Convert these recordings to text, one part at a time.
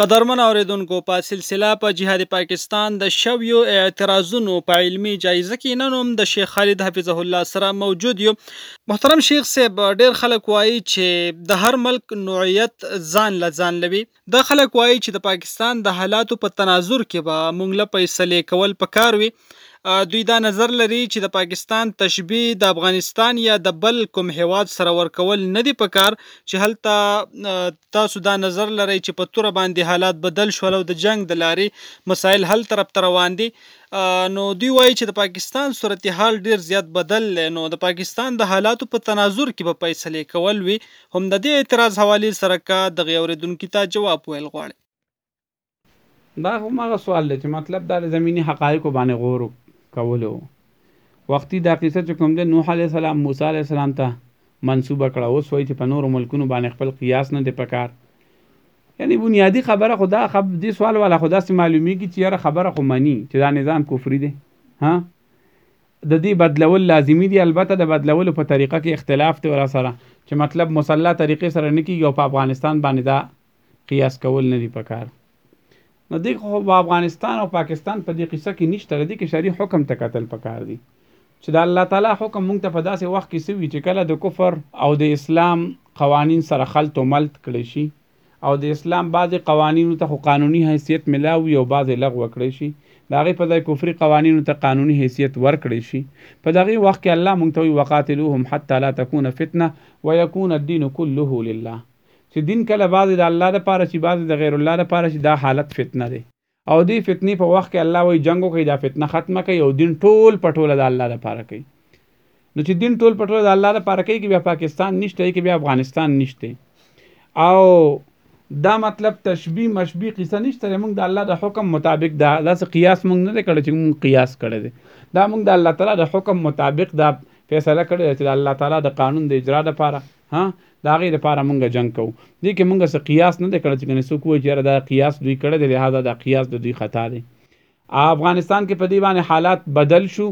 قدرمن اوریدونکو په سلسله په جهاد پاکستان د شویو اعتراضونو په علمی جایزه کې نن هم د شیخ خالد حفظه الله سره موجود یو. محترم شیخ صاحب، ډیر خلک وایي چې د هر ملک نوعیت ځان له ځان لوي. د خلک وایي چې د پاکستان د حالاتو په تناظر کې به مونږ له فیصله کول پکار وي. دوی دا نظر لري چې د پاکستان تشبیه د افغانستان یا د بل کوم هواد سره ورکول نه دی پکار، چې هلته تاسو دا نظر لري چې په تور باندې حالات بدل شول او د جنگ د لاري مسایل حل طرف ته روان دي. نو دوی وایي چې د پاکستان صورتحال ډیر زیات بدل نو د پاکستان د حالاتو په تناظر کې به فیصله کول وي. هم د دې اعتراض حواله سره کا د غوړیدونکو ته جواب ویل غواړي. دا هم هغه سوال دی چې مطلب د زمینی حقایق باندې غور کولو. وختي دا قصه چې کوم د نوح علی السلام، موسی علی السلام ته منسوبه کړه. اوس وایي چې په نور ملکونو باندې خپل قیاس نه دی پکار یعنی بنیادی خبره خدا خب دې سوال والا خدا سي معلومی کی چې یاره خبره خو منی چې دا نظام کفری دی. ها؟ د دې بدلول لازمی دی، البته د بدلولو په طریقه کې اختلاف دی ور سره چې مطلب مسلح طریقې سره نه کیږي او په افغانستان باندې دا قیاس کول نه دی پکار نو دیکھ خو افغانستان او پاکستان په دې قصه کې نشته. دی کې شری حکم ته قتل پکار دی. چې د الله تعالی حکم مونږ ته په داسې وخت کې سوي چې کله د کفر او د اسلام قوانین سره خلط او ملت کړي شي او د اسلام بعض قوانینو ته قانوني حیثیت ملاوي او بعض لغوه کړي شي. دا غي په د کفري قوانینو ته قانوني حیثیت ورکړي شي. په دغه وخت کې الله مونږ ته وقاتلوهم حتى لا تكون فتنه ويكون الدين كله لله. چې دین کله بعض د الله لپاره چې بعض د غیر الله لپاره چې دا حالت فتنه دی او دی فتنی په وخت کې الله وای جنگو کوي دا فتنه ختمه کوي او دین ټول پټول د الله لپاره کوي نو چې دین ټول پټول د الله لپاره کوي کې بیا پاکستان نشته کې بیا افغانستان نشته او دا مطلب تشبیه مشبیه قصه نشته موږ د الله د حکم مطابق دا داس قیاس موږ نه کړی چې موږ قیاس کړی دی دا موږ د الله تعالی د حکم مطابق دا فیصله کړی چې الله تعالی د قانون د اجرا لپاره ها؟ دا غي لپاره مونږ جنگ کوو. دې کې مونږ سره قیاس نه کړی، چې کنه سو کوی چې دا قیاس دوی کړی دی، لہذا دا قیاس دوی خطا دی. افغانستان کې په دی باندې حالات بدل شو،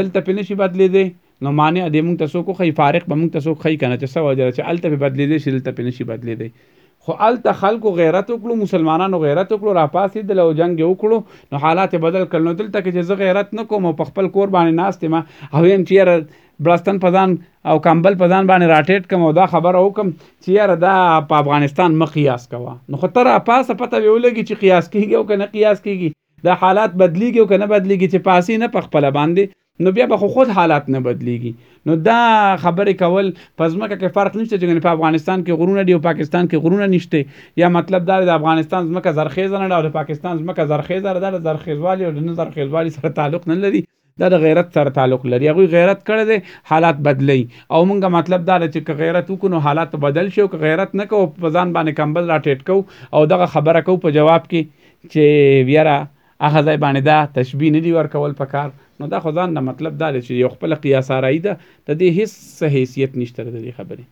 دلته په نشي بدلې دي نو معنی د مونږ تاسو کو خی فارق به مونږ تاسو خی کنه چې سو وجه چې الته په بدلې دي شلته په نشي بدلې دي خو الته خلکو غیرت وکړو، مسلمانانو غیرت وکړو را پاسې د لو جنگ وکړو. نو حالات بدل کړل. نو دلته کې چې غیرت نه کوم په خپل کور باندې ناست ما او هم چیرې بلستان پدان او کمبل پدان باندې راټیټ کوم او دا خبر او کوم چې یاره دا په افغانستان مقیاس کوا نو خو تر پاسه پته ویولږي چې قیاس کیږي او کنه قیاس کیږي. دا حالات بدلیږي او کنه بدلیږي چې پاسی نه پخپل باندې. نو بیا به خود حالات نه بدلیږي. نو دا خبرې کول پزماکه کې فرق نشته چې په افغانستان کې غرونه دی او پاکستان کې غرونه نشته. یا مطلب دا د افغانستان زمکه زرخیز نه او د پاکستان زمکه زرخیز نه د زرخیزوالي او د زرخیزوالي سره تعلق نه لري. دا د غیرت سره تعلق لري. هغه غیرت کړی دی، حالات بدلی او مونږه مطلب دا چې که غیرت وکړو حالات بدل شي او که غیرت نه کو په ځان باندې کمبل را ټیټ کو او دغه خبره کو په جواب کې چې ویرا هغه ځای باندې دا تشبیه نه دی ورکول پکار نو دا خو ځان نه مطلب دا چې یو خپل قیاس راي ده. د دې هیڅ حیثیت نشته د دې خبرې.